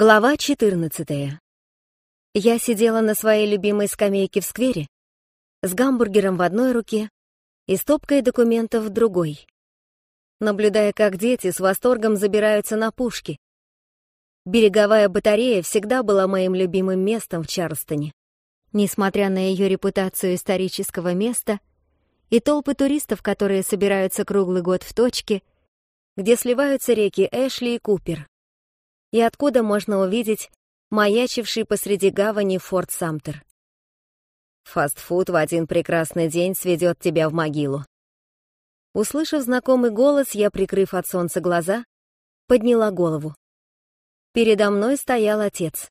Глава 14. Я сидела на своей любимой скамейке в сквере с гамбургером в одной руке и стопкой документов в другой, наблюдая, как дети с восторгом забираются на пушки. Береговая батарея всегда была моим любимым местом в Чарльстоне. Несмотря на ее репутацию исторического места и толпы туристов, которые собираются круглый год в точке, где сливаются реки Эшли и Купер и откуда можно увидеть маячивший посреди гавани Форт Самтер. Фастфуд в один прекрасный день сведет тебя в могилу. Услышав знакомый голос, я, прикрыв от солнца глаза, подняла голову. Передо мной стоял отец.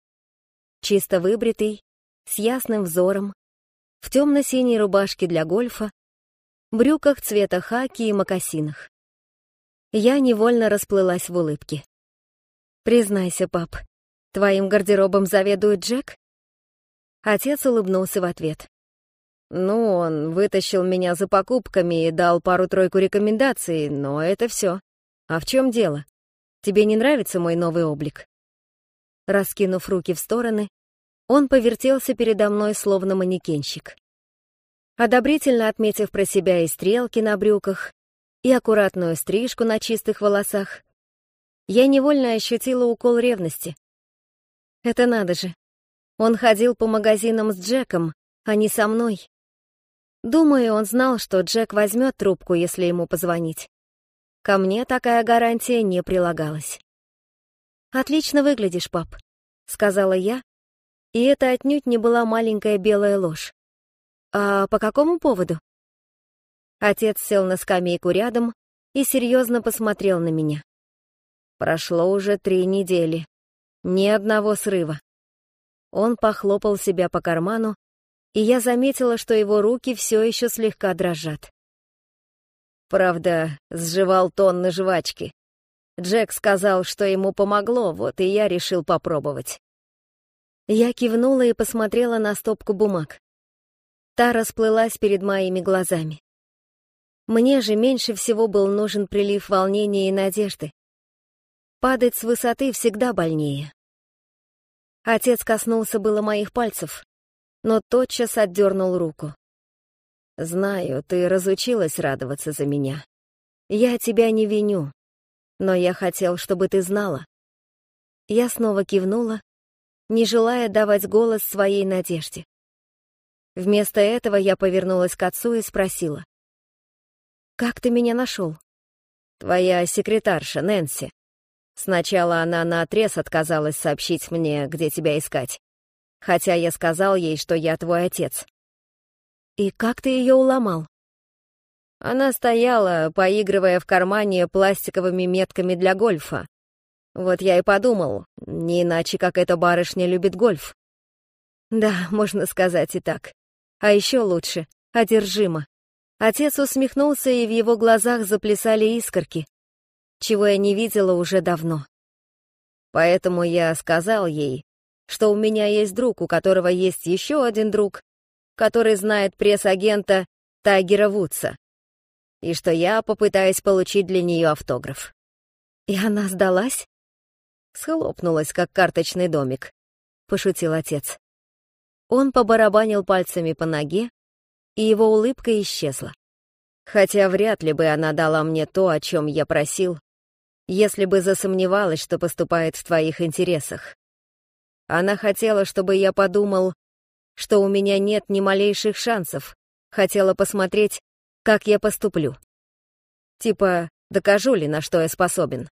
Чисто выбритый, с ясным взором, в темно-синей рубашке для гольфа, брюках цвета хаки и мокасинах. Я невольно расплылась в улыбке. «Признайся, пап, твоим гардеробом заведует Джек?» Отец улыбнулся в ответ. «Ну, он вытащил меня за покупками и дал пару-тройку рекомендаций, но это все. А в чем дело? Тебе не нравится мой новый облик?» Раскинув руки в стороны, он повертелся передо мной, словно манекенщик. Одобрительно отметив про себя и стрелки на брюках, и аккуратную стрижку на чистых волосах, я невольно ощутила укол ревности. Это надо же. Он ходил по магазинам с Джеком, а не со мной. Думаю, он знал, что Джек возьмет трубку, если ему позвонить. Ко мне такая гарантия не прилагалась. «Отлично выглядишь, пап», — сказала я, и это отнюдь не была маленькая белая ложь. «А по какому поводу?» Отец сел на скамейку рядом и серьезно посмотрел на меня. Прошло уже три недели. Ни одного срыва. Он похлопал себя по карману, и я заметила, что его руки все еще слегка дрожат. Правда, сживал тонны жвачки. Джек сказал, что ему помогло, вот и я решил попробовать. Я кивнула и посмотрела на стопку бумаг. Та расплылась перед моими глазами. Мне же меньше всего был нужен прилив волнения и надежды. Падать с высоты всегда больнее. Отец коснулся было моих пальцев, но тотчас отдернул руку. «Знаю, ты разучилась радоваться за меня. Я тебя не виню, но я хотел, чтобы ты знала». Я снова кивнула, не желая давать голос своей надежде. Вместо этого я повернулась к отцу и спросила. «Как ты меня нашел?» «Твоя секретарша, Нэнси. Сначала она наотрез отказалась сообщить мне, где тебя искать. Хотя я сказал ей, что я твой отец. И как ты ее уломал? Она стояла, поигрывая в кармане пластиковыми метками для гольфа. Вот я и подумал, не иначе, как эта барышня любит гольф. Да, можно сказать и так. А еще лучше, одержимо. Отец усмехнулся, и в его глазах заплясали искорки чего я не видела уже давно. Поэтому я сказал ей, что у меня есть друг, у которого есть еще один друг, который знает пресс-агента Тайгера Вудса, и что я попытаюсь получить для нее автограф. И она сдалась? Схлопнулась, как карточный домик, — пошутил отец. Он побарабанил пальцами по ноге, и его улыбка исчезла. Хотя вряд ли бы она дала мне то, о чем я просил, если бы засомневалась, что поступает в твоих интересах. Она хотела, чтобы я подумал, что у меня нет ни малейших шансов, хотела посмотреть, как я поступлю. Типа, докажу ли, на что я способен.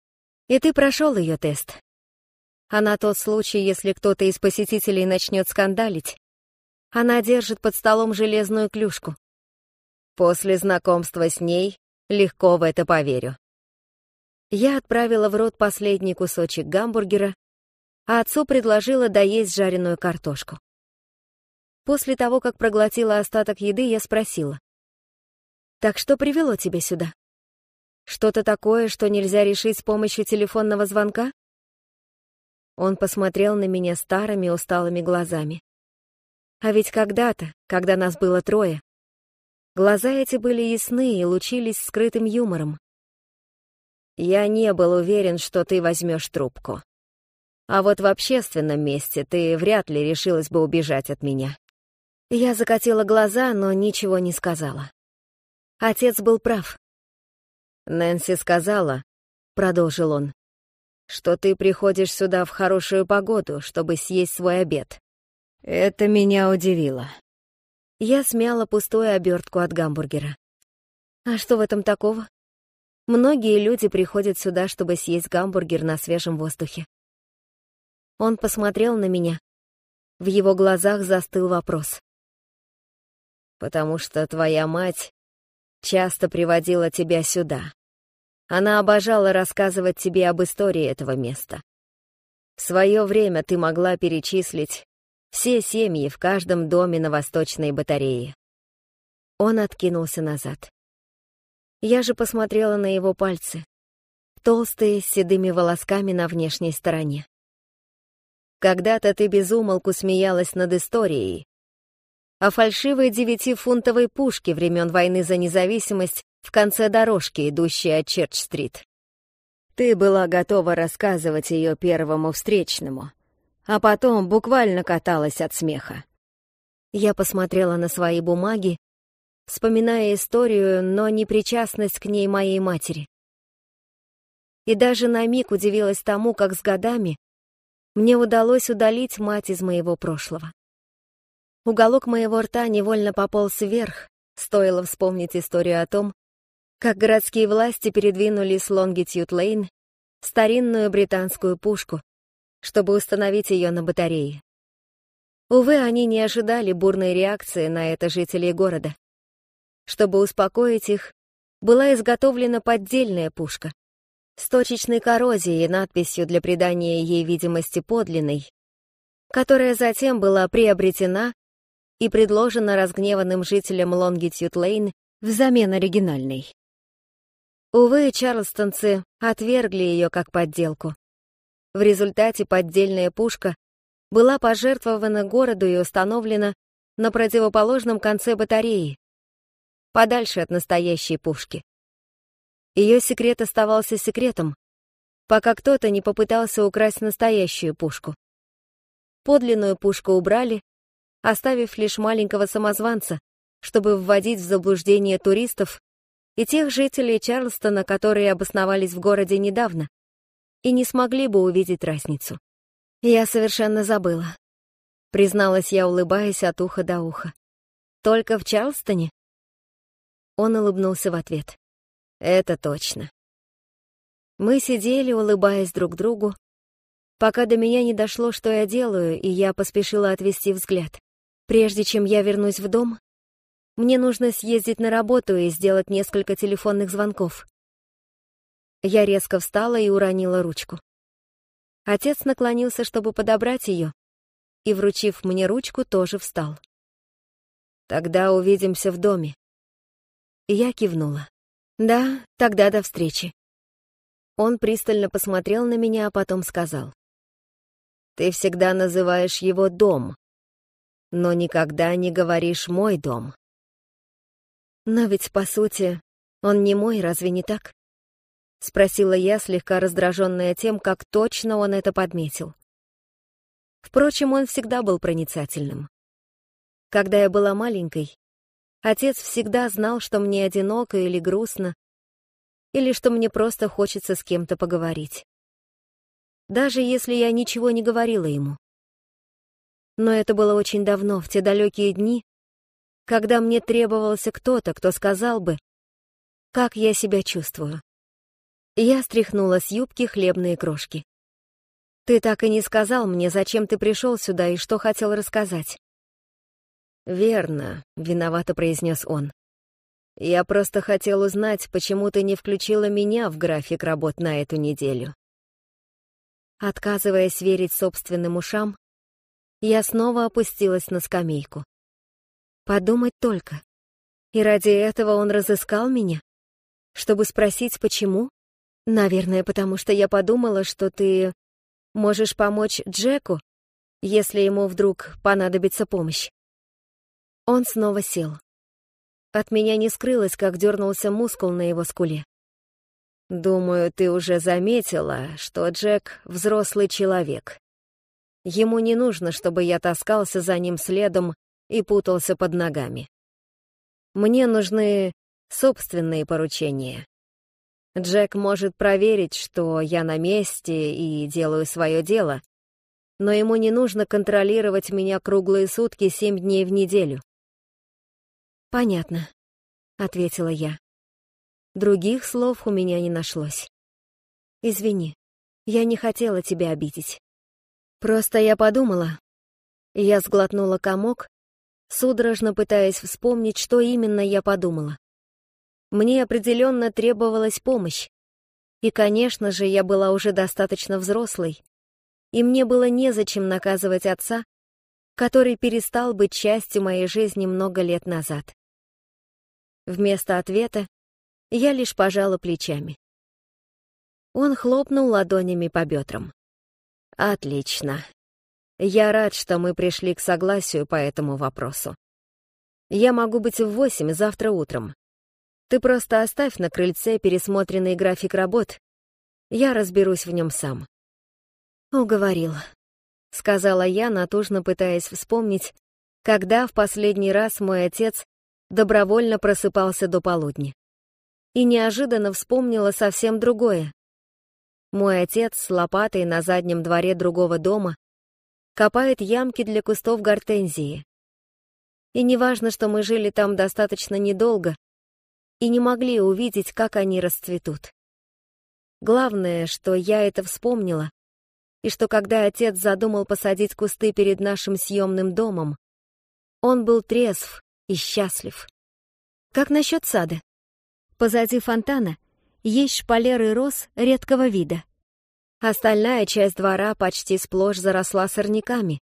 И ты прошел ее тест. А на тот случай, если кто-то из посетителей начнет скандалить, она держит под столом железную клюшку. После знакомства с ней легко в это поверю. Я отправила в рот последний кусочек гамбургера, а отцу предложила доесть жареную картошку. После того, как проглотила остаток еды, я спросила. «Так что привело тебя сюда? Что-то такое, что нельзя решить с помощью телефонного звонка?» Он посмотрел на меня старыми усталыми глазами. А ведь когда-то, когда нас было трое, глаза эти были ясны и лучились скрытым юмором. Я не был уверен, что ты возьмешь трубку. А вот в общественном месте ты вряд ли решилась бы убежать от меня. Я закатила глаза, но ничего не сказала. Отец был прав. Нэнси сказала, продолжил он, что ты приходишь сюда в хорошую погоду, чтобы съесть свой обед. Это меня удивило. Я смяла пустую обертку от гамбургера. А что в этом такого? Многие люди приходят сюда, чтобы съесть гамбургер на свежем воздухе. Он посмотрел на меня. В его глазах застыл вопрос. «Потому что твоя мать часто приводила тебя сюда. Она обожала рассказывать тебе об истории этого места. В свое время ты могла перечислить все семьи в каждом доме на восточной батарее. Он откинулся назад. Я же посмотрела на его пальцы, толстые, с седыми волосками на внешней стороне. Когда-то ты безумолку смеялась над историей. О фальшивой девятифунтовой пушке времен войны за независимость в конце дорожки, идущей от Черч-стрит. Ты была готова рассказывать ее первому встречному, а потом буквально каталась от смеха. Я посмотрела на свои бумаги, вспоминая историю, но не причастность к ней моей матери. И даже на миг удивилась тому, как с годами мне удалось удалить мать из моего прошлого. Уголок моего рта невольно пополз вверх, стоило вспомнить историю о том, как городские власти передвинули с Лонгитюд-Лейн старинную британскую пушку, чтобы установить ее на батарее. Увы, они не ожидали бурной реакции на это жителей города. Чтобы успокоить их, была изготовлена поддельная пушка, с точечной коррозией и надписью для придания ей видимости подлинной, которая затем была приобретена и предложена разгневанным жителям Лонгитюд-Лейн взамен оригинальной. Увы, чарлстонцы отвергли ее как подделку. В результате поддельная пушка была пожертвована городу и установлена на противоположном конце батареи, подальше от настоящей пушки. Ее секрет оставался секретом, пока кто-то не попытался украсть настоящую пушку. Подлинную пушку убрали, оставив лишь маленького самозванца, чтобы вводить в заблуждение туристов и тех жителей Чарльстона, которые обосновались в городе недавно и не смогли бы увидеть разницу. Я совершенно забыла. Призналась я, улыбаясь от уха до уха. Только в Чарльстоне? Он улыбнулся в ответ. Это точно. Мы сидели, улыбаясь друг другу, пока до меня не дошло, что я делаю, и я поспешила отвести взгляд. Прежде чем я вернусь в дом, мне нужно съездить на работу и сделать несколько телефонных звонков. Я резко встала и уронила ручку. Отец наклонился, чтобы подобрать ее, и, вручив мне ручку, тоже встал. «Тогда увидимся в доме». Я кивнула. «Да, тогда до встречи». Он пристально посмотрел на меня, а потом сказал. «Ты всегда называешь его дом, но никогда не говоришь «мой дом». Но ведь, по сути, он не мой, разве не так? Спросила я, слегка раздраженная тем, как точно он это подметил. Впрочем, он всегда был проницательным. Когда я была маленькой, Отец всегда знал, что мне одиноко или грустно, или что мне просто хочется с кем-то поговорить. Даже если я ничего не говорила ему. Но это было очень давно, в те далекие дни, когда мне требовался кто-то, кто сказал бы, как я себя чувствую. Я стряхнула с юбки хлебные крошки. Ты так и не сказал мне, зачем ты пришел сюда и что хотел рассказать. «Верно», — виновато произнес он. «Я просто хотел узнать, почему ты не включила меня в график работ на эту неделю». Отказываясь верить собственным ушам, я снова опустилась на скамейку. Подумать только. И ради этого он разыскал меня? Чтобы спросить, почему? Наверное, потому что я подумала, что ты можешь помочь Джеку, если ему вдруг понадобится помощь. Он снова сел. От меня не скрылось, как дернулся мускул на его скуле. Думаю, ты уже заметила, что Джек — взрослый человек. Ему не нужно, чтобы я таскался за ним следом и путался под ногами. Мне нужны собственные поручения. Джек может проверить, что я на месте и делаю свое дело, но ему не нужно контролировать меня круглые сутки семь дней в неделю. «Понятно», — ответила я. Других слов у меня не нашлось. «Извини, я не хотела тебя обидеть. Просто я подумала...» Я сглотнула комок, судорожно пытаясь вспомнить, что именно я подумала. Мне определенно требовалась помощь. И, конечно же, я была уже достаточно взрослой, и мне было незачем наказывать отца, который перестал быть частью моей жизни много лет назад. Вместо ответа я лишь пожала плечами. Он хлопнул ладонями по бедрам. «Отлично. Я рад, что мы пришли к согласию по этому вопросу. Я могу быть в восемь завтра утром. Ты просто оставь на крыльце пересмотренный график работ. Я разберусь в нем сам. Уговорил, сказала я, натужно пытаясь вспомнить, когда в последний раз мой отец добровольно просыпался до полудня. И неожиданно вспомнила совсем другое. Мой отец с лопатой на заднем дворе другого дома копает ямки для кустов гортензии. И неважно, что мы жили там достаточно недолго, и не могли увидеть, как они расцветут. Главное, что я это вспомнила, и что когда отец задумал посадить кусты перед нашим съемным домом, он был трезв и счастлив. Как насчет сада? Позади фонтана есть шпалеры роз редкого вида. Остальная часть двора почти сплошь заросла сорняками.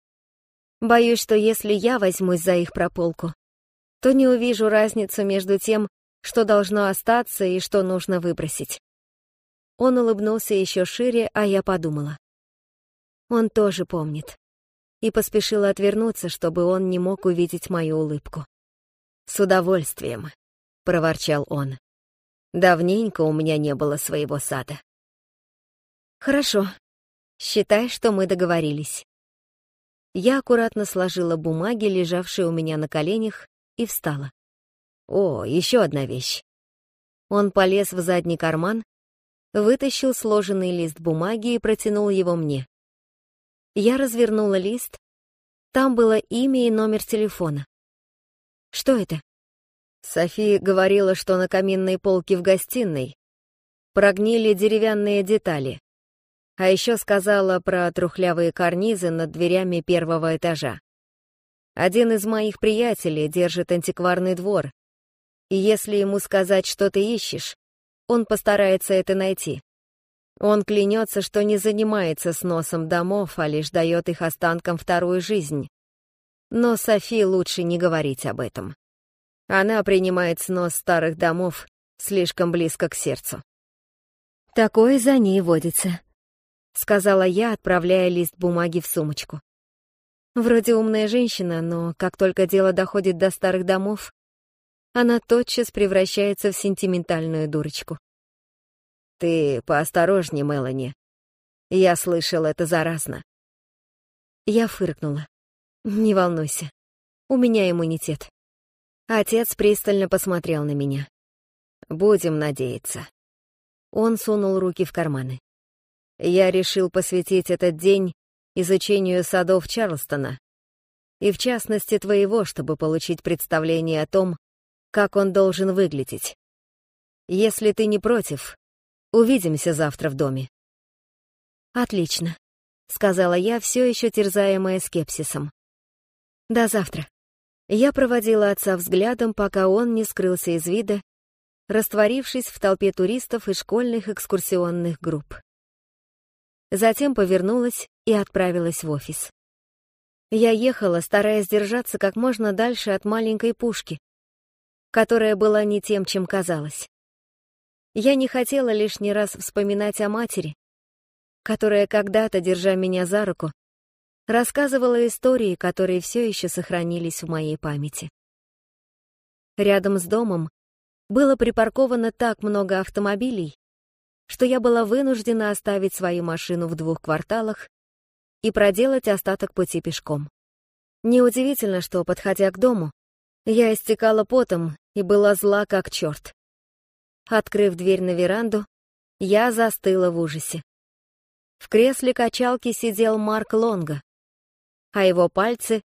Боюсь, что если я возьмусь за их прополку, то не увижу разницу между тем, что должно остаться и что нужно выбросить. Он улыбнулся еще шире, а я подумала. Он тоже помнит. И поспешила отвернуться, чтобы он не мог увидеть мою улыбку. «С удовольствием», — проворчал он. «Давненько у меня не было своего сада». «Хорошо. Считай, что мы договорились». Я аккуратно сложила бумаги, лежавшие у меня на коленях, и встала. О, еще одна вещь. Он полез в задний карман, вытащил сложенный лист бумаги и протянул его мне. Я развернула лист. Там было имя и номер телефона. Что это? София говорила, что на каминной полке в гостиной прогнили деревянные детали. А еще сказала про трухлявые карнизы над дверями первого этажа. Один из моих приятелей держит антикварный двор, и если ему сказать, что ты ищешь, он постарается это найти. Он клянется, что не занимается сносом домов, а лишь дает их останкам вторую жизнь. Но Софи лучше не говорить об этом. Она принимает снос старых домов слишком близко к сердцу. «Такое за ней водится», — сказала я, отправляя лист бумаги в сумочку. Вроде умная женщина, но как только дело доходит до старых домов, она тотчас превращается в сентиментальную дурочку. «Ты поосторожней, Мелани. Я слышал это заразно». Я фыркнула. «Не волнуйся, у меня иммунитет». Отец пристально посмотрел на меня. «Будем надеяться». Он сунул руки в карманы. Я решил посвятить этот день изучению садов Чарлстона, и в частности твоего, чтобы получить представление о том, как он должен выглядеть. Если ты не против, увидимся завтра в доме. Отлично, сказала я, все еще терзаемая скепсисом. До завтра. Я проводила отца взглядом, пока он не скрылся из вида, растворившись в толпе туристов и школьных экскурсионных групп. Затем повернулась и отправилась в офис. Я ехала, стараясь держаться как можно дальше от маленькой пушки, которая была не тем, чем казалась. Я не хотела лишний раз вспоминать о матери, которая когда-то, держа меня за руку, рассказывала истории, которые все еще сохранились в моей памяти. Рядом с домом было припарковано так много автомобилей, что я была вынуждена оставить свою машину в двух кварталах и проделать остаток пути пешком. Неудивительно, что, подходя к дому, я истекала потом и была зла как черт. Открыв дверь на веранду, я застыла в ужасе. В кресле качалки сидел Марк Лонга, а его пальцы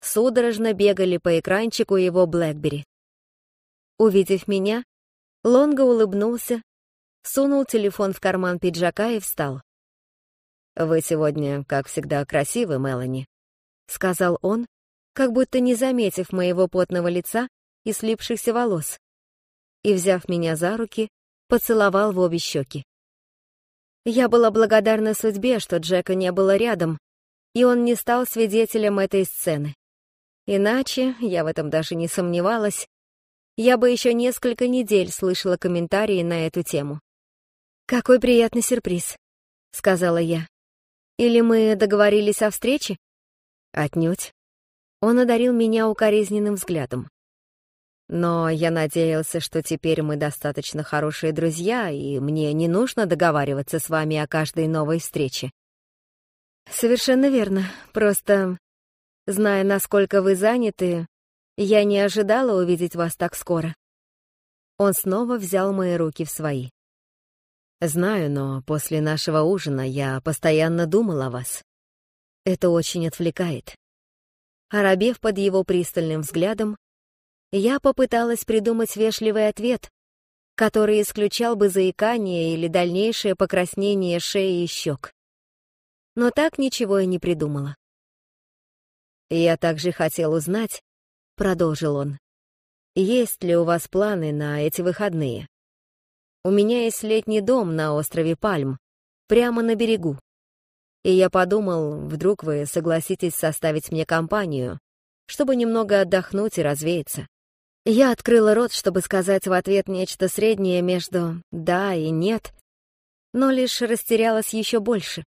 судорожно бегали по экранчику его Блэкбери. Увидев меня, Лонга улыбнулся, сунул телефон в карман пиджака и встал. «Вы сегодня, как всегда, красивы, Мелани», — сказал он, как будто не заметив моего потного лица и слипшихся волос, и, взяв меня за руки, поцеловал в обе щеки. Я была благодарна судьбе, что Джека не было рядом, и он не стал свидетелем этой сцены. Иначе, я в этом даже не сомневалась, я бы еще несколько недель слышала комментарии на эту тему. «Какой приятный сюрприз», — сказала я. «Или мы договорились о встрече?» «Отнюдь». Он одарил меня укоризненным взглядом. Но я надеялся, что теперь мы достаточно хорошие друзья, и мне не нужно договариваться с вами о каждой новой встрече. Совершенно верно. Просто, зная, насколько вы заняты, я не ожидала увидеть вас так скоро. Он снова взял мои руки в свои. Знаю, но после нашего ужина я постоянно думал о вас. Это очень отвлекает. Оробев под его пристальным взглядом, я попыталась придумать вежливый ответ, который исключал бы заикание или дальнейшее покраснение шеи и щек. Но так ничего и не придумала. «Я также хотел узнать», — продолжил он, «есть ли у вас планы на эти выходные? У меня есть летний дом на острове Пальм, прямо на берегу. И я подумал, вдруг вы согласитесь составить мне компанию, чтобы немного отдохнуть и развеяться. Я открыла рот, чтобы сказать в ответ нечто среднее между «да» и «нет», но лишь растерялась еще больше.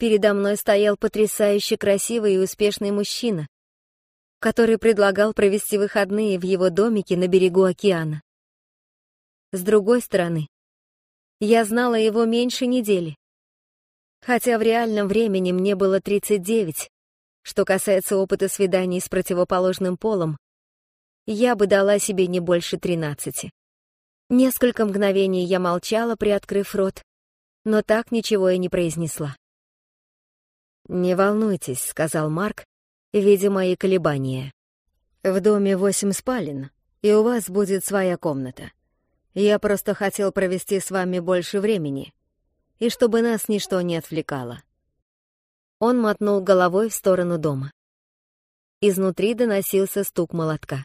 Передо мной стоял потрясающе красивый и успешный мужчина, который предлагал провести выходные в его домике на берегу океана. С другой стороны, я знала его меньше недели, хотя в реальном времени мне было 39, что касается опыта свиданий с противоположным полом, я бы дала себе не больше тринадцати. Несколько мгновений я молчала, приоткрыв рот, но так ничего и не произнесла. «Не волнуйтесь», — сказал Марк, видя мои колебания. «В доме восемь спален, и у вас будет своя комната. Я просто хотел провести с вами больше времени, и чтобы нас ничто не отвлекало». Он мотнул головой в сторону дома. Изнутри доносился стук молотка.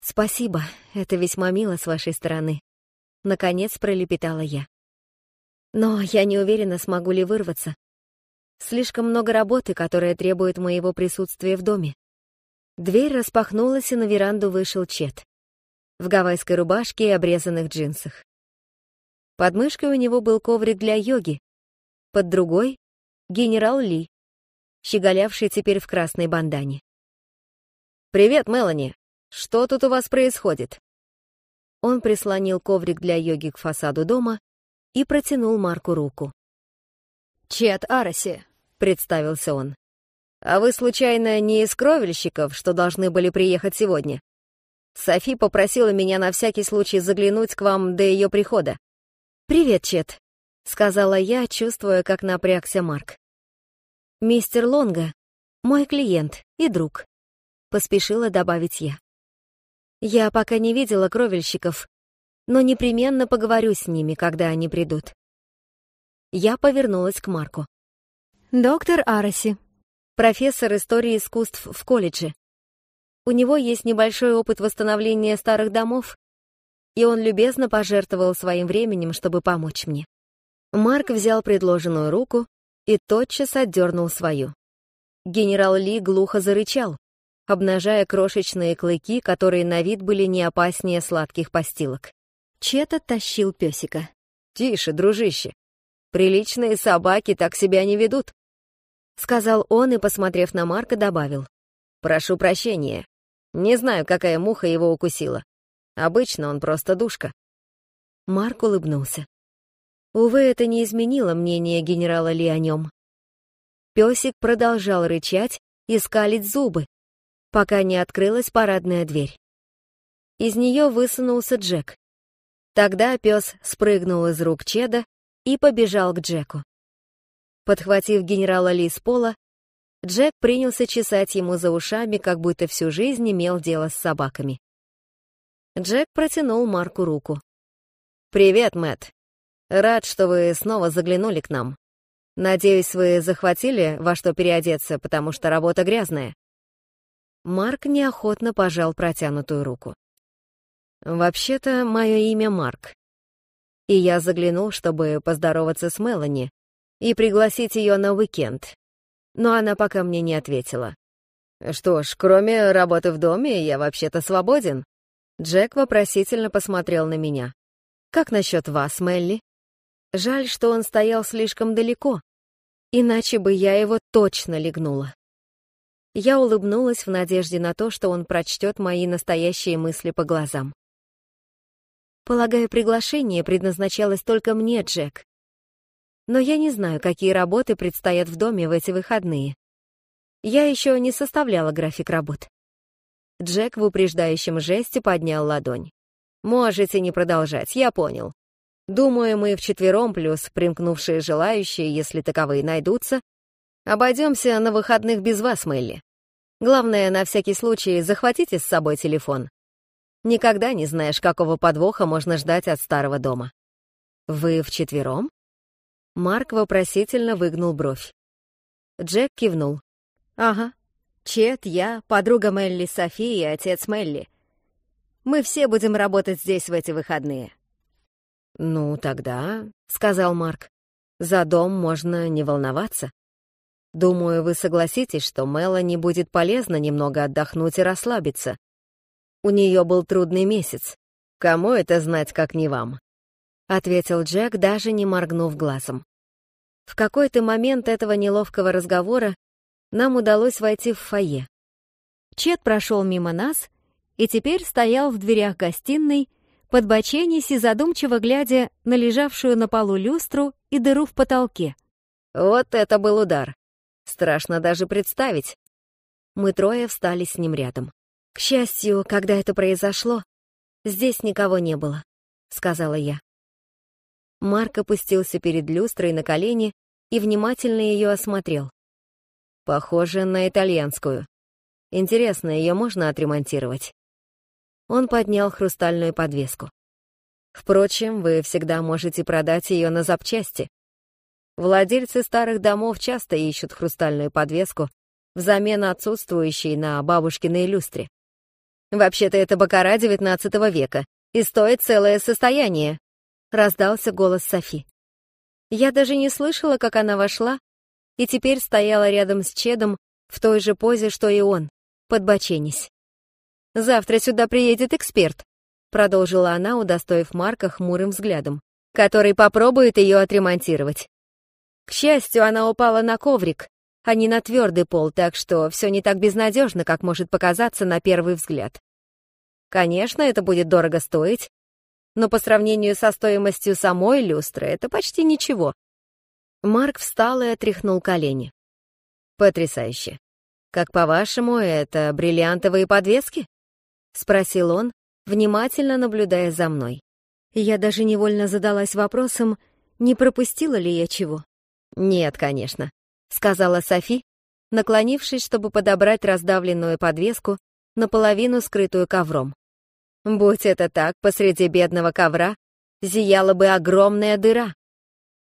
«Спасибо, это весьма мило с вашей стороны», — наконец пролепетала я. «Но я не уверена, смогу ли вырваться. Слишком много работы, которая требует моего присутствия в доме». Дверь распахнулась, и на веранду вышел Чет. В гавайской рубашке и обрезанных джинсах. Под мышкой у него был коврик для йоги. Под другой — генерал Ли, щеголявший теперь в красной бандане. «Привет, Мелани!» Что тут у вас происходит?» Он прислонил коврик для йоги к фасаду дома и протянул Марку руку. «Чет Араси», — представился он. «А вы, случайно, не из кровельщиков, что должны были приехать сегодня? Софи попросила меня на всякий случай заглянуть к вам до ее прихода». «Привет, Чет», — сказала я, чувствуя, как напрягся Марк. «Мистер Лонга — мой клиент и друг», — поспешила добавить я. Я пока не видела кровельщиков, но непременно поговорю с ними, когда они придут. Я повернулась к Марку. «Доктор Араси, профессор истории искусств в колледже. У него есть небольшой опыт восстановления старых домов, и он любезно пожертвовал своим временем, чтобы помочь мне». Марк взял предложенную руку и тотчас отдернул свою. Генерал Ли глухо зарычал, обнажая крошечные клыки, которые на вид были не опаснее сладких постилок. Чет оттащил песика. «Тише, дружище. Приличные собаки так себя не ведут», — сказал он и, посмотрев на Марка, добавил. «Прошу прощения. Не знаю, какая муха его укусила. Обычно он просто душка». Марк улыбнулся. Увы, это не изменило мнение генерала Ли о нем. Песик продолжал рычать и скалить зубы, пока не открылась парадная дверь. Из нее высунулся Джек. Тогда пес спрыгнул из рук Чеда и побежал к Джеку. Подхватив генерала Ли с пола, Джек принялся чесать ему за ушами, как будто всю жизнь имел дело с собаками. Джек протянул Марку руку. «Привет, Мэтт. Рад, что вы снова заглянули к нам. Надеюсь, вы захватили во что переодеться, потому что работа грязная». Марк неохотно пожал протянутую руку. «Вообще-то, мое имя Марк. И я заглянул, чтобы поздороваться с Мелани и пригласить ее на уикенд, но она пока мне не ответила. «Что ж, кроме работы в доме, я вообще-то свободен». Джек вопросительно посмотрел на меня. «Как насчет вас, Мелли?» Жаль, что он стоял слишком далеко, иначе бы я его точно легнула. Я улыбнулась в надежде на то, что он прочтет мои настоящие мысли по глазам. Полагаю, приглашение предназначалось только мне, Джек но я не знаю, какие работы предстоят в доме в эти выходные. Я еще не составляла график работ. Джек в упреждающем жесте поднял ладонь. «Можете не продолжать, я понял. Думаю, мы вчетвером, плюс примкнувшие желающие, если таковые найдутся, обойдемся на выходных без вас, Мелли. Главное, на всякий случай, захватите с собой телефон. Никогда не знаешь, какого подвоха можно ждать от старого дома. Вы вчетвером? Марк вопросительно выгнул бровь. Джек кивнул. «Ага. Чет, я, подруга Мелли Софи и отец Мелли. Мы все будем работать здесь в эти выходные». «Ну, тогда», — сказал Марк, — «за дом можно не волноваться. Думаю, вы согласитесь, что Мелани будет полезно немного отдохнуть и расслабиться. У нее был трудный месяц. Кому это знать, как не вам?» — ответил Джек, даже не моргнув глазом. В какой-то момент этого неловкого разговора нам удалось войти в фойе. Чет прошел мимо нас и теперь стоял в дверях гостиной, подбоченясь и задумчиво глядя на лежавшую на полу люстру и дыру в потолке. Вот это был удар. Страшно даже представить. Мы трое встали с ним рядом. К счастью, когда это произошло, здесь никого не было, сказала я. Марк опустился перед люстрой на колени и внимательно ее осмотрел. Похоже на итальянскую. Интересно, ее можно отремонтировать? Он поднял хрустальную подвеску. Впрочем, вы всегда можете продать ее на запчасти. Владельцы старых домов часто ищут хрустальную подвеску взамен отсутствующей на бабушкиной люстре. Вообще-то это бакара XIX века и стоит целое состояние, раздался голос Софи. Я даже не слышала, как она вошла, и теперь стояла рядом с Чедом в той же позе, что и он, подбоченись. «Завтра сюда приедет эксперт», — продолжила она, удостоив Марка хмурым взглядом, который попробует ее отремонтировать. К счастью, она упала на коврик, а не на твердый пол, так что все не так безнадежно, как может показаться на первый взгляд. Конечно, это будет дорого стоить, но по сравнению со стоимостью самой люстры это почти ничего. Марк встал и отряхнул колени. «Потрясающе. Как по-вашему, это бриллиантовые подвески?» — спросил он, внимательно наблюдая за мной. Я даже невольно задалась вопросом, не пропустила ли я чего. «Нет, конечно», — сказала Софи, наклонившись, чтобы подобрать раздавленную подвеску, наполовину скрытую ковром. Будь это так, посреди бедного ковра зияла бы огромная дыра.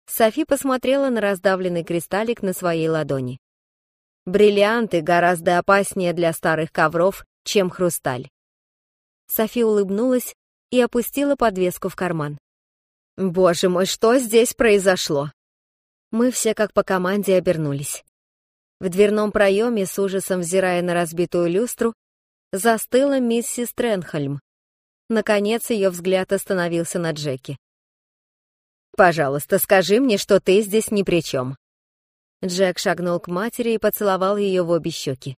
Софи посмотрела на раздавленный кристаллик на своей ладони. Бриллианты гораздо опаснее для старых ковров, чем хрусталь. Софи улыбнулась и опустила подвеску в карман. «Боже мой, что здесь произошло?» Мы все как по команде обернулись. В дверном проеме, с ужасом взирая на разбитую люстру, застыла миссис Тренхольм. Наконец ее взгляд остановился на Джеки. «Пожалуйста, скажи мне, что ты здесь ни при чем». Джек шагнул к матери и поцеловал ее в обе щеки.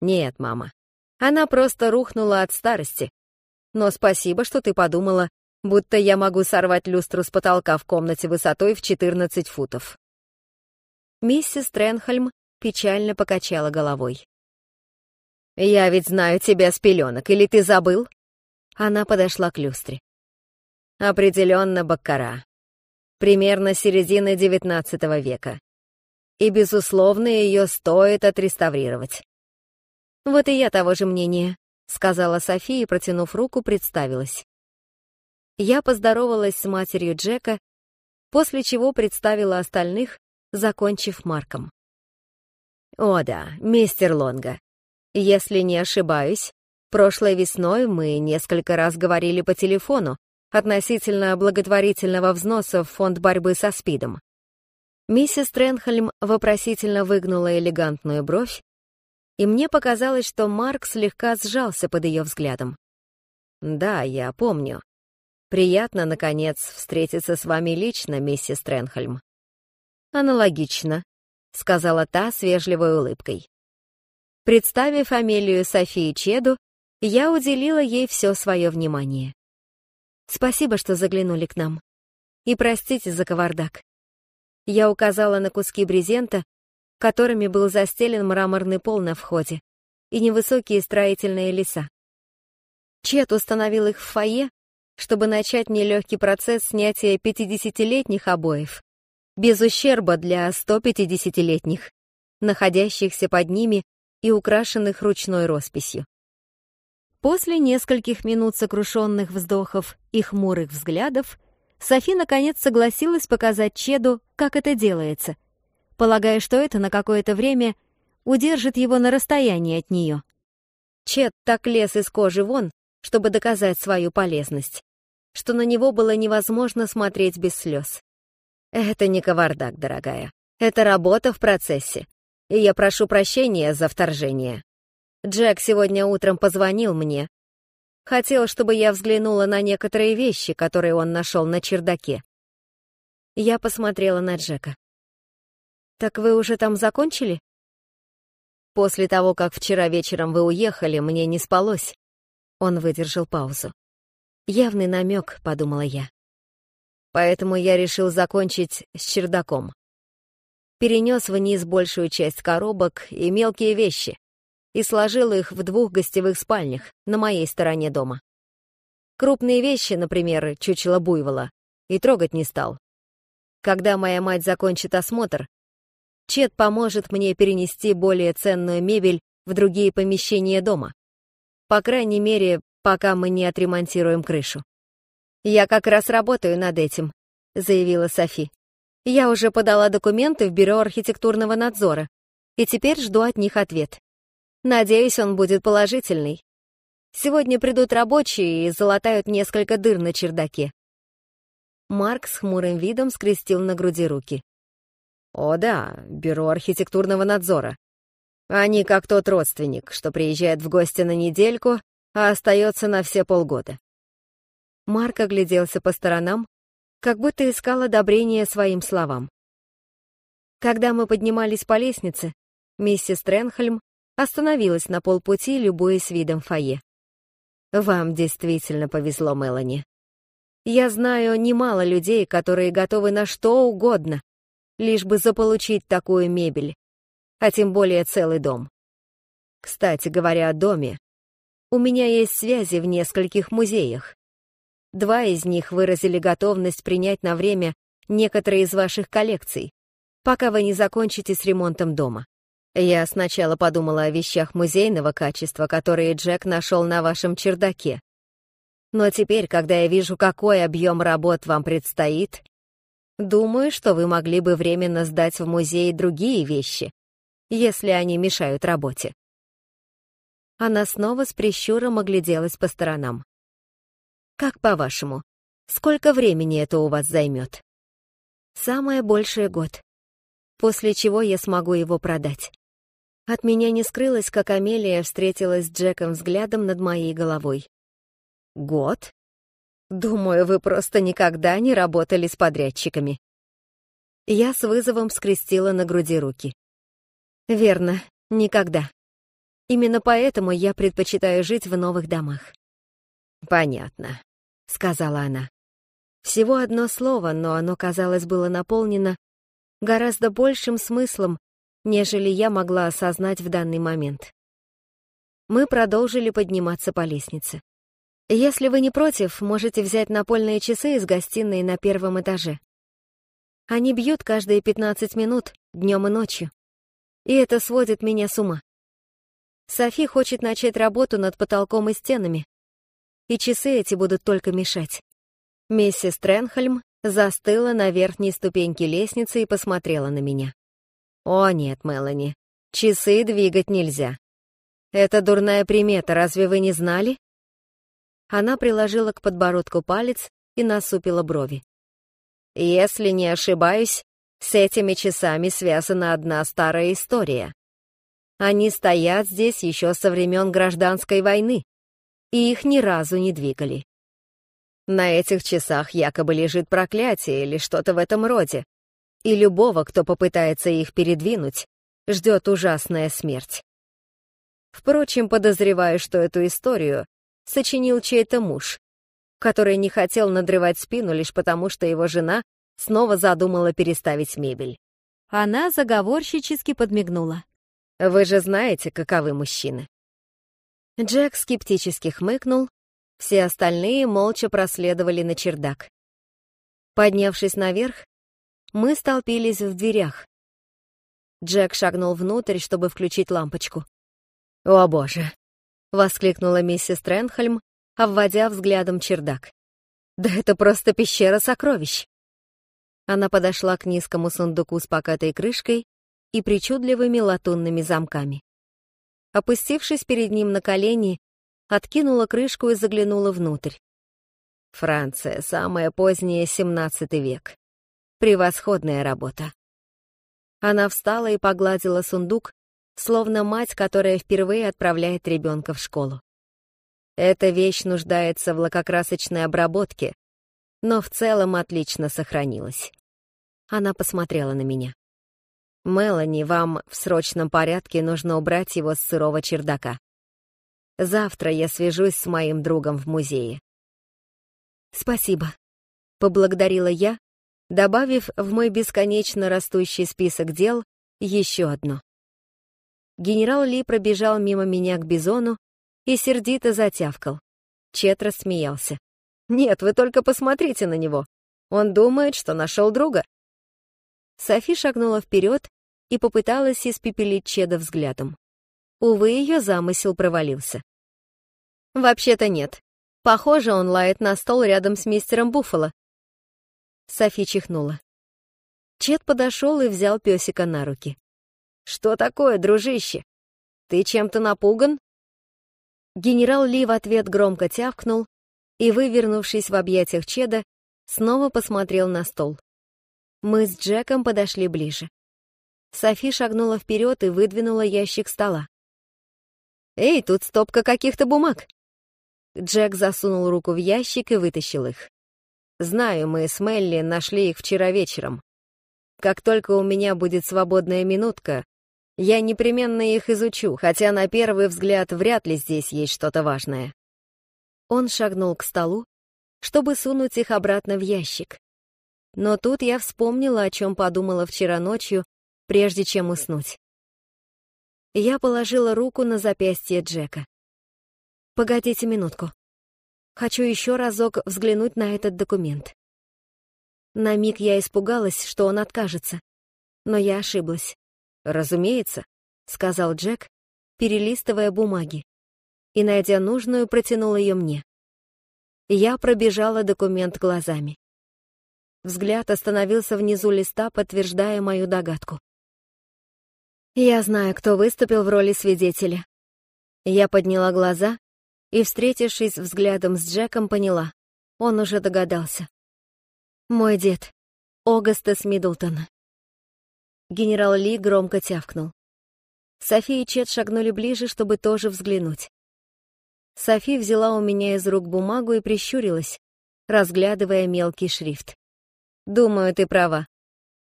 «Нет, мама. Она просто рухнула от старости. Но спасибо, что ты подумала будто я могу сорвать люстру с потолка в комнате высотой в 14 футов. Миссис Тренхольм печально покачала головой. «Я ведь знаю тебя с пеленок, или ты забыл?» Она подошла к люстре. «Определенно Баккара. Примерно середины XIX века. И, безусловно, ее стоит отреставрировать». «Вот и я того же мнения», — сказала София, протянув руку, представилась. Я поздоровалась с матерью Джека, после чего представила остальных, закончив Марком. «О да, мистер Лонга, если не ошибаюсь, прошлой весной мы несколько раз говорили по телефону относительно благотворительного взноса в фонд борьбы со СПИДом. Миссис Тренхельм вопросительно выгнула элегантную бровь, и мне показалось, что Марк слегка сжался под ее взглядом. «Да, я помню. Приятно, наконец, встретиться с вами лично, миссис Тренхельм». «Аналогично», — сказала та с вежливой улыбкой. Представив фамилию Софии Чеду, я уделила ей все свое внимание. Спасибо, что заглянули к нам. И простите за кавардак. Я указала на куски брезента, которыми был застелен мраморный пол на входе, и невысокие строительные леса. Чет установил их в фойе, чтобы начать нелегкий процесс снятия 50-летних обоев, без ущерба для 150-летних, находящихся под ними и украшенных ручной росписью. После нескольких минут сокрушенных вздохов и хмурых взглядов Софи наконец согласилась показать Чеду, как это делается, полагая, что это на какое-то время удержит его на расстоянии от нее. Чед так лез из кожи вон, чтобы доказать свою полезность, что на него было невозможно смотреть без слез. Это не кавардак, дорогая. Это работа в процессе, и я прошу прощения за вторжение. Джек сегодня утром позвонил мне. Хотел, чтобы я взглянула на некоторые вещи, которые он нашел на чердаке. Я посмотрела на Джека. «Так вы уже там закончили?» «После того, как вчера вечером вы уехали, мне не спалось». Он выдержал паузу. «Явный намек», — подумала я. Поэтому я решил закончить с чердаком перенес вниз большую часть коробок и мелкие вещи и сложил их в двух гостевых спальнях на моей стороне дома. Крупные вещи, например, чучело буйвола, и трогать не стал. Когда моя мать закончит осмотр, Чет поможет мне перенести более ценную мебель в другие помещения дома. По крайней мере, пока мы не отремонтируем крышу. «Я как раз работаю над этим», — заявила Софи. Я уже подала документы в Бюро архитектурного надзора, и теперь жду от них ответ. Надеюсь, он будет положительный. Сегодня придут рабочие и залатают несколько дыр на чердаке. Марк с хмурым видом скрестил на груди руки. «О да, Бюро архитектурного надзора. Они как тот родственник, что приезжает в гости на недельку, а остается на все полгода». Марк огляделся по сторонам, как будто искал одобрение своим словам. Когда мы поднимались по лестнице, миссис Тренхельм остановилась на полпути, любуясь видом фойе. «Вам действительно повезло, Мелани. Я знаю немало людей, которые готовы на что угодно, лишь бы заполучить такую мебель, а тем более целый дом. Кстати говоря о доме, у меня есть связи в нескольких музеях. Два из них выразили готовность принять на время некоторые из ваших коллекций, пока вы не закончите с ремонтом дома. Я сначала подумала о вещах музейного качества, которые Джек нашел на вашем чердаке. Но теперь, когда я вижу, какой объем работ вам предстоит, думаю, что вы могли бы временно сдать в музей другие вещи, если они мешают работе. Она снова с прищуром огляделась по сторонам. Как по-вашему, сколько времени это у вас займет? Самое большее год. После чего я смогу его продать. От меня не скрылось, как Амелия встретилась с Джеком взглядом над моей головой. Год? Думаю, вы просто никогда не работали с подрядчиками. Я с вызовом скрестила на груди руки. Верно, никогда. Именно поэтому я предпочитаю жить в новых домах. Понятно сказала она. Всего одно слово, но оно, казалось, было наполнено гораздо большим смыслом, нежели я могла осознать в данный момент. Мы продолжили подниматься по лестнице. Если вы не против, можете взять напольные часы из гостиной на первом этаже. Они бьют каждые 15 минут, днем и ночью. И это сводит меня с ума. Софи хочет начать работу над потолком и стенами, и часы эти будут только мешать. Миссис Тренхольм застыла на верхней ступеньке лестницы и посмотрела на меня. «О нет, Мелани, часы двигать нельзя. Это дурная примета, разве вы не знали?» Она приложила к подбородку палец и насупила брови. «Если не ошибаюсь, с этими часами связана одна старая история. Они стоят здесь еще со времен гражданской войны, и их ни разу не двигали. На этих часах якобы лежит проклятие или что-то в этом роде, и любого, кто попытается их передвинуть, ждет ужасная смерть. Впрочем, подозреваю, что эту историю сочинил чей-то муж, который не хотел надрывать спину лишь потому, что его жена снова задумала переставить мебель. Она заговорщически подмигнула. «Вы же знаете, каковы мужчины». Джек скептически хмыкнул, все остальные молча проследовали на чердак. Поднявшись наверх, мы столпились в дверях. Джек шагнул внутрь, чтобы включить лампочку. «О боже!» — воскликнула миссис Тренхольм, обводя взглядом чердак. «Да это просто пещера сокровищ!» Она подошла к низкому сундуку с покатой крышкой и причудливыми латунными замками. Опустившись перед ним на колени, откинула крышку и заглянула внутрь. Франция, самая поздняя, 17 век. Превосходная работа. Она встала и погладила сундук, словно мать, которая впервые отправляет ребенка в школу. Эта вещь нуждается в лакокрасочной обработке, но в целом отлично сохранилась. Она посмотрела на меня. «Мелани, вам в срочном порядке нужно убрать его с сырого чердака. Завтра я свяжусь с моим другом в музее». «Спасибо», — поблагодарила я, добавив в мой бесконечно растущий список дел еще одно. Генерал Ли пробежал мимо меня к бизону и сердито затявкал. Чет рассмеялся. «Нет, вы только посмотрите на него. Он думает, что нашел друга». Софи шагнула вперед и попыталась испепелить Чеда взглядом. Увы, ее замысел провалился. «Вообще-то нет. Похоже, он лает на стол рядом с мистером Буффало». Софи чихнула. Чед подошел и взял песика на руки. «Что такое, дружище? Ты чем-то напуган?» Генерал Ли в ответ громко тявкнул и, вывернувшись в объятиях Чеда, снова посмотрел на стол. Мы с Джеком подошли ближе. Софи шагнула вперед и выдвинула ящик стола. «Эй, тут стопка каких-то бумаг!» Джек засунул руку в ящик и вытащил их. «Знаю, мы с Мелли нашли их вчера вечером. Как только у меня будет свободная минутка, я непременно их изучу, хотя на первый взгляд вряд ли здесь есть что-то важное». Он шагнул к столу, чтобы сунуть их обратно в ящик. Но тут я вспомнила, о чем подумала вчера ночью, прежде чем уснуть. Я положила руку на запястье Джека. «Погодите минутку. Хочу еще разок взглянуть на этот документ». На миг я испугалась, что он откажется, но я ошиблась. «Разумеется», — сказал Джек, перелистывая бумаги, и, найдя нужную, протянул ее мне. Я пробежала документ глазами. Взгляд остановился внизу листа, подтверждая мою догадку. Я знаю, кто выступил в роли свидетеля. Я подняла глаза и, встретившись взглядом с Джеком, поняла. Он уже догадался. Мой дед, Огастес Миддлтон. Генерал Ли громко тявкнул. Софи и Чет шагнули ближе, чтобы тоже взглянуть. Софи взяла у меня из рук бумагу и прищурилась, разглядывая мелкий шрифт. Думаю, ты права.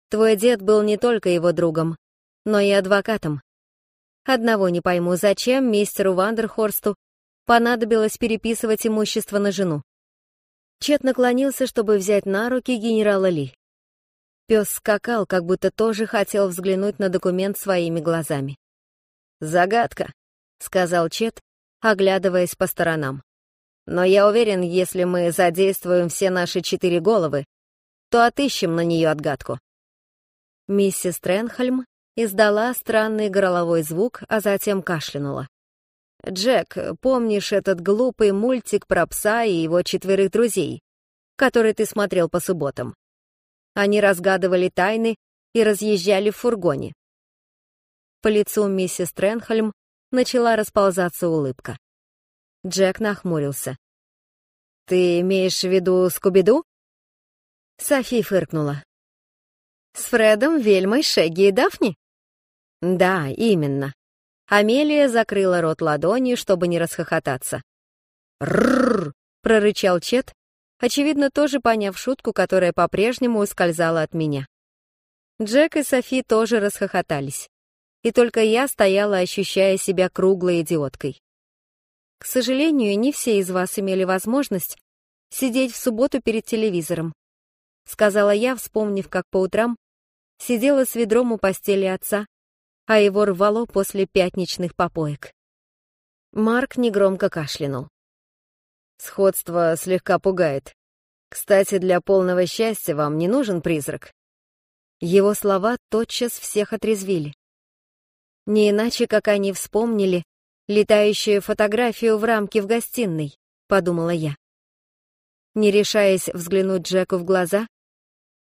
Твой дед был не только его другом, но и адвокатом. Одного не пойму, зачем мистеру Вандерхорсту понадобилось переписывать имущество на жену. Чет наклонился, чтобы взять на руки генерала Ли. Пес скакал, как будто тоже хотел взглянуть на документ своими глазами. «Загадка», — сказал Чет, оглядываясь по сторонам. «Но я уверен, если мы задействуем все наши четыре головы, то отыщем на нее отгадку». Миссис Тренхольм издала странный горловой звук, а затем кашлянула. «Джек, помнишь этот глупый мультик про пса и его четверых друзей, который ты смотрел по субботам? Они разгадывали тайны и разъезжали в фургоне. По лицу миссис Тренхольм начала расползаться улыбка. Джек нахмурился. «Ты имеешь в виду Скуби-Ду?» Софи фыркнула. «С Фредом, Вельмой, Шегги и Дафни?» «Да, именно». Амелия закрыла рот ладонью, чтобы не расхохотаться. «Ррррр!» — прорычал Чет, очевидно, тоже поняв шутку, которая по-прежнему ускользала от меня. Джек и Софи тоже расхохотались и только я стояла, ощущая себя круглой идиоткой. К сожалению, не все из вас имели возможность сидеть в субботу перед телевизором, сказала я, вспомнив, как по утрам сидела с ведром у постели отца, а его рвало после пятничных попоек. Марк негромко кашлянул. Сходство слегка пугает. Кстати, для полного счастья вам не нужен призрак. Его слова тотчас всех отрезвили. Не иначе, как они вспомнили летающую фотографию в рамке в гостиной, подумала я. Не решаясь взглянуть Джеку в глаза,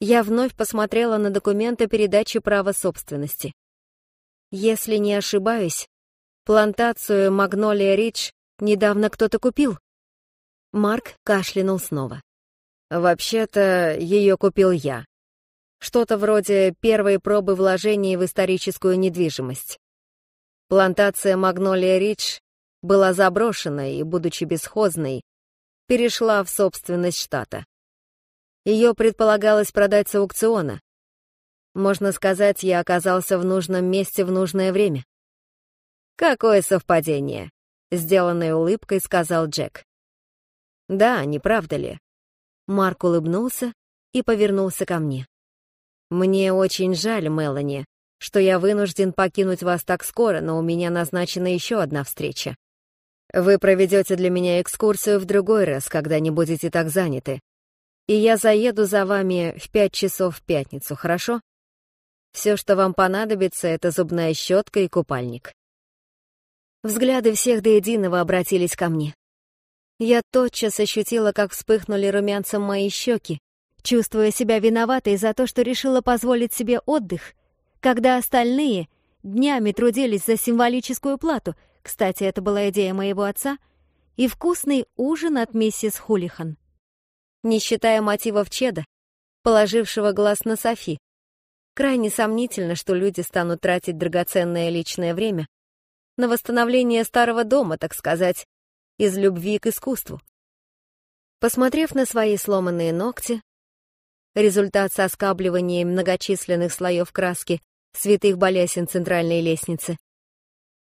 я вновь посмотрела на документы передачи права собственности. Если не ошибаюсь, плантацию Магнолия Ридж недавно кто-то купил. Марк кашлянул снова. Вообще-то, ее купил я. Что-то вроде первой пробы вложений в историческую недвижимость. Плантация Магнолия Ридж была заброшена и, будучи бесхозной, перешла в собственность штата. Ее предполагалось продать с аукциона. Можно сказать, я оказался в нужном месте в нужное время. «Какое совпадение!» — сделанной улыбкой сказал Джек. «Да, не правда ли?» Марк улыбнулся и повернулся ко мне. «Мне очень жаль, Мелани, что я вынужден покинуть вас так скоро, но у меня назначена еще одна встреча. Вы проведете для меня экскурсию в другой раз, когда не будете так заняты. И я заеду за вами в пять часов в пятницу, хорошо? Все, что вам понадобится, это зубная щетка и купальник. Взгляды всех до единого обратились ко мне. Я тотчас ощутила, как вспыхнули румянцем мои щеки, чувствуя себя виноватой за то, что решила позволить себе отдых когда остальные днями трудились за символическую плату, кстати, это была идея моего отца, и вкусный ужин от миссис Хулихан. Не считая мотивов Чеда, положившего глаз на Софи. Крайне сомнительно, что люди станут тратить драгоценное личное время на восстановление старого дома, так сказать, из любви к искусству. Посмотрев на свои сломанные ногти, результат соскабливания многочисленных слоев краски святых балясин центральной лестницы.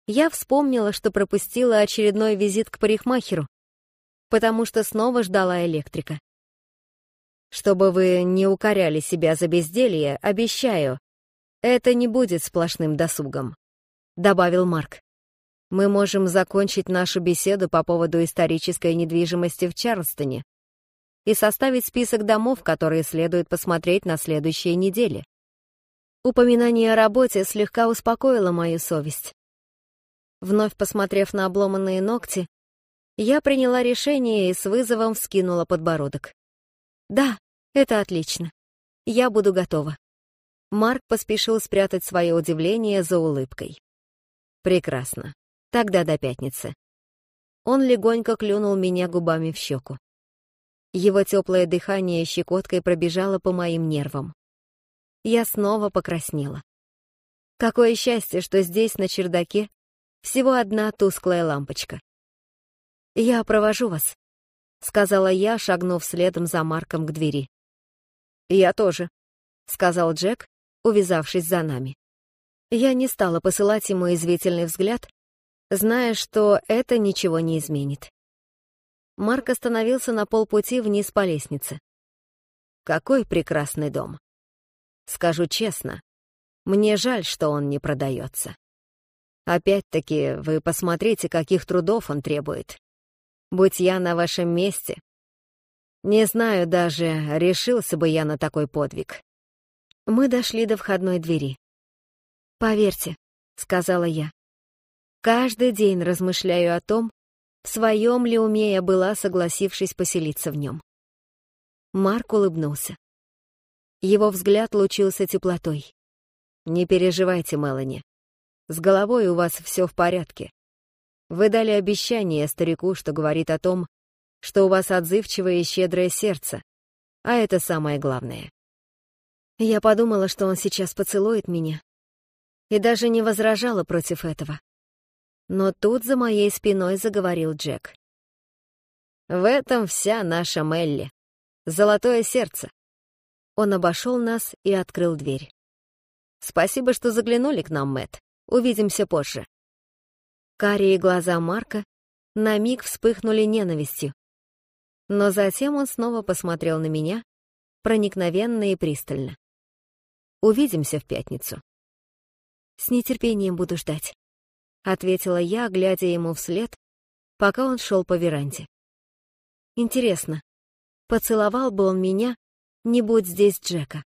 Я вспомнила, что пропустила очередной визит к парикмахеру, потому что снова ждала электрика. Чтобы вы не укоряли себя за безделье, обещаю, это не будет сплошным досугом, добавил Марк. Мы можем закончить нашу беседу по поводу исторической недвижимости в Чарльстоне и составить список домов, которые следует посмотреть на следующей неделе. Упоминание о работе слегка успокоило мою совесть. Вновь посмотрев на обломанные ногти, я приняла решение и с вызовом вскинула подбородок. «Да, это отлично. Я буду готова». Марк поспешил спрятать свое удивление за улыбкой. «Прекрасно. Тогда до пятницы». Он легонько клюнул меня губами в щеку. Его теплое дыхание щекоткой пробежало по моим нервам я снова покраснела. Какое счастье, что здесь, на чердаке, всего одна тусклая лампочка. «Я провожу вас», — сказала я, шагнув следом за Марком к двери. «Я тоже», — сказал Джек, увязавшись за нами. Я не стала посылать ему извительный взгляд, зная, что это ничего не изменит. Марк остановился на полпути вниз по лестнице. Какой прекрасный дом. Скажу честно, мне жаль, что он не продается. Опять-таки, вы посмотрите, каких трудов он требует. Будь я на вашем месте, не знаю даже, решился бы я на такой подвиг. Мы дошли до входной двери. «Поверьте», — сказала я, — «каждый день размышляю о том, в своем ли уме я была, согласившись поселиться в нем». Марк улыбнулся. Его взгляд лучился теплотой. «Не переживайте, Мелани. С головой у вас все в порядке. Вы дали обещание старику, что говорит о том, что у вас отзывчивое и щедрое сердце, а это самое главное. Я подумала, что он сейчас поцелует меня, и даже не возражала против этого. Но тут за моей спиной заговорил Джек. «В этом вся наша Мелли. Золотое сердце». Он обошел нас и открыл дверь. «Спасибо, что заглянули к нам, Мэт. Увидимся позже». Карие глаза Марка на миг вспыхнули ненавистью, но затем он снова посмотрел на меня, проникновенно и пристально. «Увидимся в пятницу». «С нетерпением буду ждать», — ответила я, глядя ему вслед, пока он шел по веранде. «Интересно, поцеловал бы он меня, не будь здесь Джека?»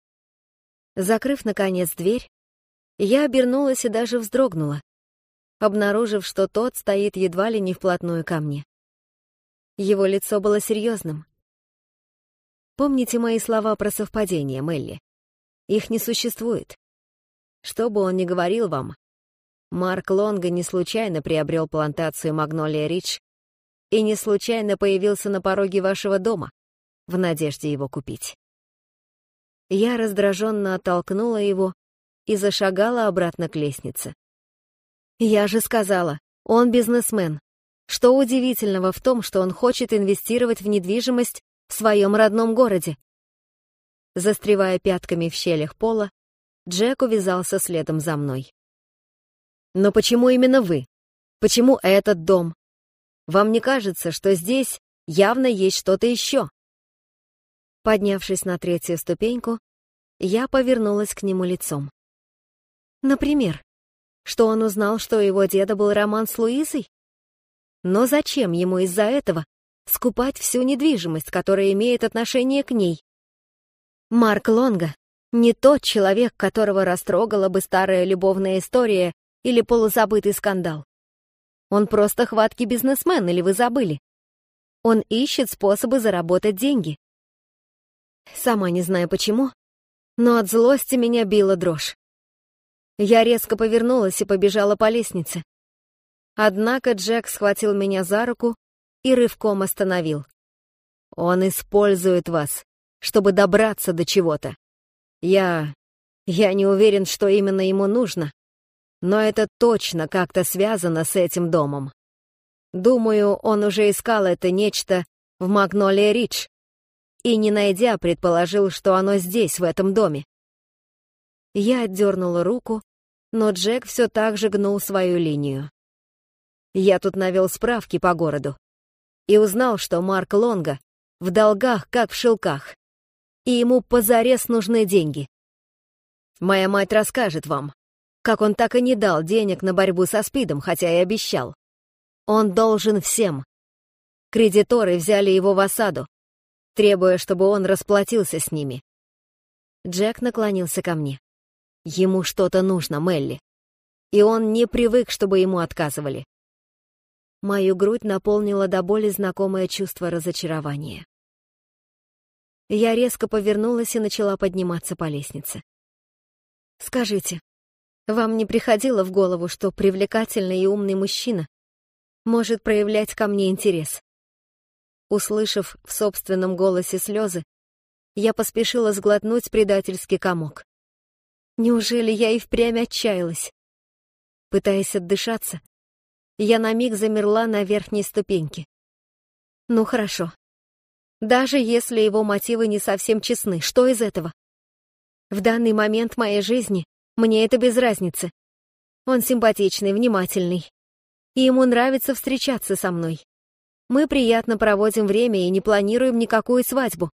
Закрыв, наконец, дверь, я обернулась и даже вздрогнула, обнаружив, что тот стоит едва ли не вплотную ко мне. Его лицо было серьезным. Помните мои слова про совпадение, Мелли? Их не существует. Что бы он ни говорил вам, Марк Лонга не случайно приобрел плантацию Магнолия Ридж и не случайно появился на пороге вашего дома в надежде его купить. Я раздраженно оттолкнула его и зашагала обратно к лестнице. Я же сказала, он бизнесмен. Что удивительного в том, что он хочет инвестировать в недвижимость в своем родном городе? Застревая пятками в щелях пола, Джек увязался следом за мной. «Но почему именно вы? Почему этот дом? Вам не кажется, что здесь явно есть что-то еще?» Поднявшись на третью ступеньку, я повернулась к нему лицом. «Например, что он узнал, что его деда был роман с Луизой? Но зачем ему из-за этого скупать всю недвижимость, которая имеет отношение к ней? Марк Лонга не тот человек, которого растрогала бы старая любовная история или полузабытый скандал. Он просто хваткий бизнесмен, или вы забыли? Он ищет способы заработать деньги. Сама не знаю почему, но от злости меня била дрожь. Я резко повернулась и побежала по лестнице. Однако Джек схватил меня за руку и рывком остановил. «Он использует вас, чтобы добраться до чего-то. Я... я не уверен, что именно ему нужно, но это точно как-то связано с этим домом. Думаю, он уже искал это нечто в Магнолия Ридж и, не найдя, предположил, что оно здесь, в этом доме. Я отдернула руку, но Джек все так же гнул свою линию. Я тут навел справки по городу и узнал, что Марк Лонга в долгах, как в шелках, и ему позарез нужны деньги. Моя мать расскажет вам, как он так и не дал денег на борьбу со СПИДом, хотя и обещал. Он должен всем. Кредиторы взяли его в осаду, требуя, чтобы он расплатился с ними. Джек наклонился ко мне. Ему что-то нужно, Мелли. И он не привык, чтобы ему отказывали. Мою грудь наполнило до боли знакомое чувство разочарования. Я резко повернулась и начала подниматься по лестнице. «Скажите, вам не приходило в голову, что привлекательный и умный мужчина может проявлять ко мне интерес?» Услышав в собственном голосе слезы, я поспешила сглотнуть предательский комок. Неужели я и впрямь отчаялась? Пытаясь отдышаться, я на миг замерла на верхней ступеньке. Ну хорошо. Даже если его мотивы не совсем честны, что из этого? В данный момент моей жизни мне это без разницы. Он симпатичный, внимательный. И ему нравится встречаться со мной. Мы приятно проводим время и не планируем никакую свадьбу.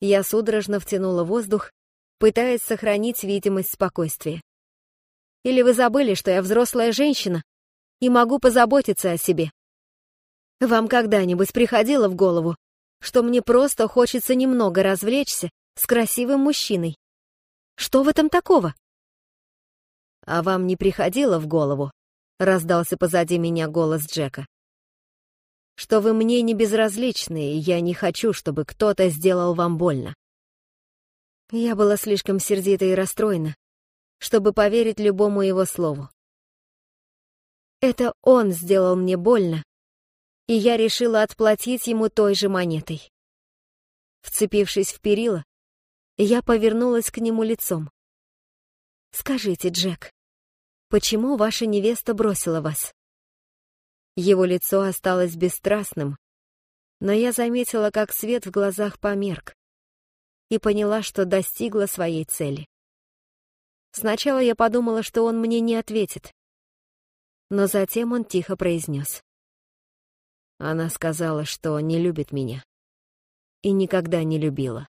Я судорожно втянула воздух, пытаясь сохранить видимость спокойствия. Или вы забыли, что я взрослая женщина и могу позаботиться о себе? Вам когда-нибудь приходило в голову, что мне просто хочется немного развлечься с красивым мужчиной? Что в этом такого? А вам не приходило в голову, раздался позади меня голос Джека, что вы мне не безразличны, и я не хочу, чтобы кто-то сделал вам больно. Я была слишком сердита и расстроена, чтобы поверить любому его слову. Это он сделал мне больно, и я решила отплатить ему той же монетой. Вцепившись в перила, я повернулась к нему лицом. «Скажите, Джек, почему ваша невеста бросила вас?» Его лицо осталось бесстрастным, но я заметила, как свет в глазах померк, и поняла, что достигла своей цели. Сначала я подумала, что он мне не ответит, но затем он тихо произнес. Она сказала, что не любит меня и никогда не любила.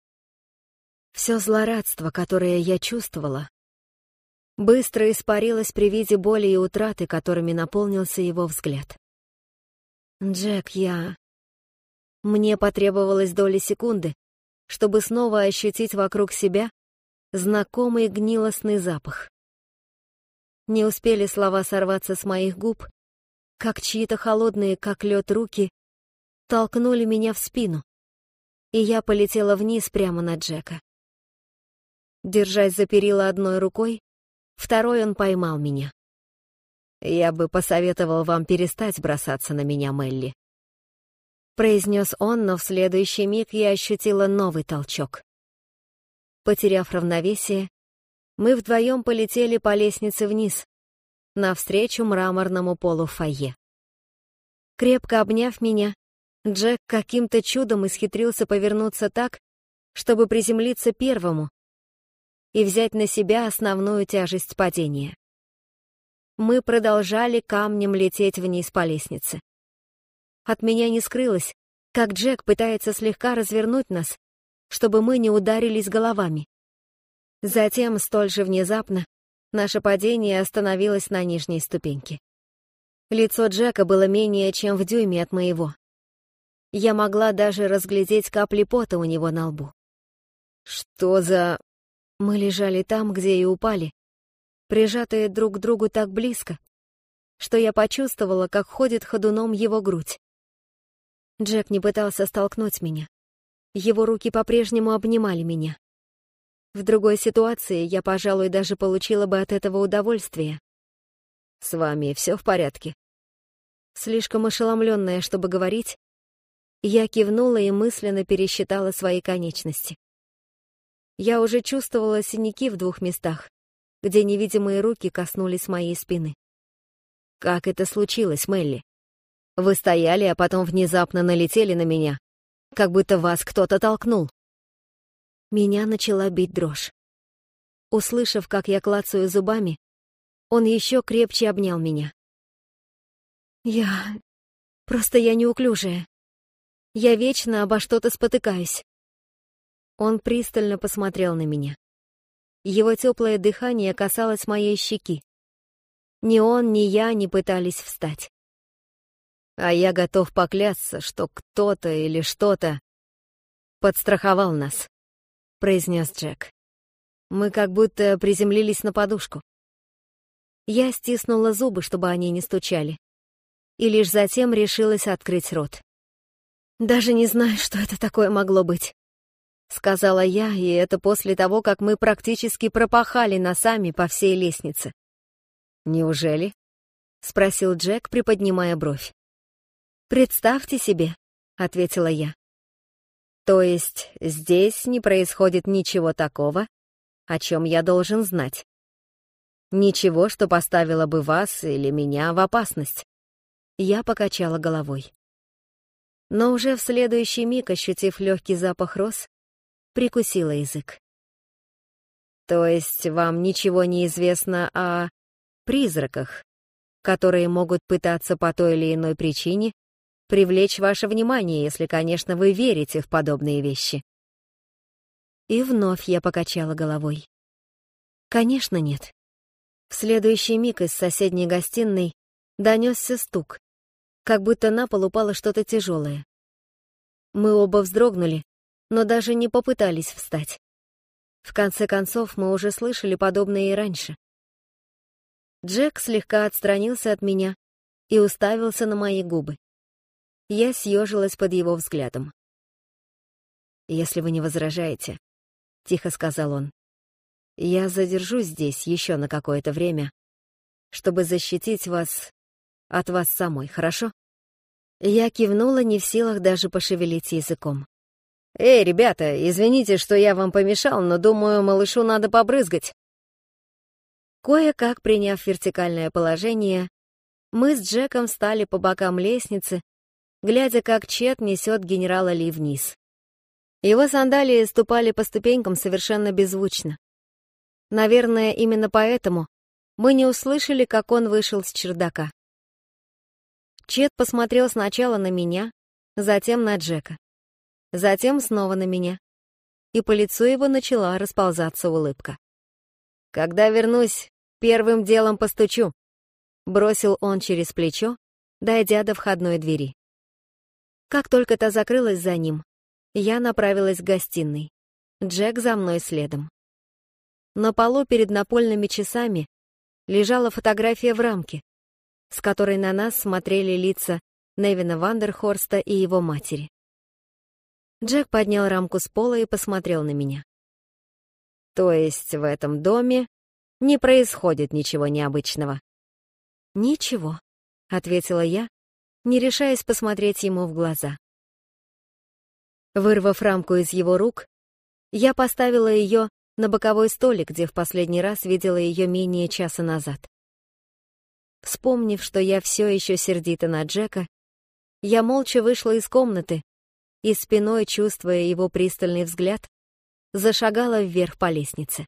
Все злорадство, которое я чувствовала, быстро испарилось при виде боли и утраты, которыми наполнился его взгляд. «Джек, я...» Мне потребовалось доли секунды, чтобы снова ощутить вокруг себя знакомый гнилостный запах. Не успели слова сорваться с моих губ, как чьи-то холодные, как лед, руки толкнули меня в спину, и я полетела вниз прямо на Джека. Держась за перила одной рукой, второй он поймал меня. «Я бы посоветовал вам перестать бросаться на меня, Мелли», произнес он, но в следующий миг я ощутила новый толчок. Потеряв равновесие, мы вдвоем полетели по лестнице вниз, навстречу мраморному полу фойе. Крепко обняв меня, Джек каким-то чудом исхитрился повернуться так, чтобы приземлиться первому и взять на себя основную тяжесть падения мы продолжали камнем лететь вниз по лестнице. От меня не скрылось, как Джек пытается слегка развернуть нас, чтобы мы не ударились головами. Затем, столь же внезапно, наше падение остановилось на нижней ступеньке. Лицо Джека было менее чем в дюйме от моего. Я могла даже разглядеть капли пота у него на лбу. «Что за...» Мы лежали там, где и упали, прижатые друг к другу так близко, что я почувствовала, как ходит ходуном его грудь. Джек не пытался столкнуть меня. Его руки по-прежнему обнимали меня. В другой ситуации я, пожалуй, даже получила бы от этого удовольствие. «С вами все в порядке?» Слишком ошеломленная, чтобы говорить, я кивнула и мысленно пересчитала свои конечности. Я уже чувствовала синяки в двух местах, где невидимые руки коснулись моей спины. «Как это случилось, Мелли? Вы стояли, а потом внезапно налетели на меня, как будто вас кто-то толкнул». Меня начала бить дрожь. Услышав, как я клацаю зубами, он еще крепче обнял меня. «Я... просто я неуклюжая. Я вечно обо что-то спотыкаюсь». Он пристально посмотрел на меня. Его теплое дыхание касалось моей щеки. Ни он, ни я не пытались встать. А я готов поклясться, что кто-то или что-то подстраховал нас, произнес Джек. Мы как будто приземлились на подушку. Я стиснула зубы, чтобы они не стучали, и лишь затем решилась открыть рот. Даже не знаю, что это такое могло быть. — сказала я, и это после того, как мы практически пропахали носами по всей лестнице. «Неужели?» — спросил Джек, приподнимая бровь. «Представьте себе», — ответила я. «То есть здесь не происходит ничего такого, о чем я должен знать? Ничего, что поставило бы вас или меня в опасность?» Я покачала головой. Но уже в следующий миг, ощутив легкий запах роз, прикусила язык. То есть вам ничего не известно о призраках, которые могут пытаться по той или иной причине привлечь ваше внимание, если, конечно, вы верите в подобные вещи. И вновь я покачала головой. Конечно, нет. В следующий миг из соседней гостиной донесся стук, как будто на пол упало что-то тяжелое. Мы оба вздрогнули, но даже не попытались встать. В конце концов, мы уже слышали подобное и раньше. Джек слегка отстранился от меня и уставился на мои губы. Я съежилась под его взглядом. «Если вы не возражаете», — тихо сказал он, — «я задержусь здесь еще на какое-то время, чтобы защитить вас от вас самой, хорошо?» Я кивнула, не в силах даже пошевелить языком. «Эй, ребята, извините, что я вам помешал, но думаю, малышу надо побрызгать». Кое-как приняв вертикальное положение, мы с Джеком встали по бокам лестницы, глядя, как Чет несет генерала Ли вниз. Его сандалии ступали по ступенькам совершенно беззвучно. Наверное, именно поэтому мы не услышали, как он вышел с чердака. Чет посмотрел сначала на меня, затем на Джека затем снова на меня. И по лицу его начала расползаться улыбка. «Когда вернусь, первым делом постучу», — бросил он через плечо, дойдя до входной двери. Как только та закрылась за ним, я направилась к гостиной. Джек за мной следом. На полу перед напольными часами лежала фотография в рамке, с которой на нас смотрели лица Невина Вандерхорста и его матери. Джек поднял рамку с пола и посмотрел на меня. То есть в этом доме не происходит ничего необычного? Ничего, ответила я, не решаясь посмотреть ему в глаза. Вырвав рамку из его рук, я поставила ее на боковой столик, где в последний раз видела ее менее часа назад. Вспомнив, что я все еще сердита на Джека, я молча вышла из комнаты и спиной, чувствуя его пристальный взгляд, зашагала вверх по лестнице.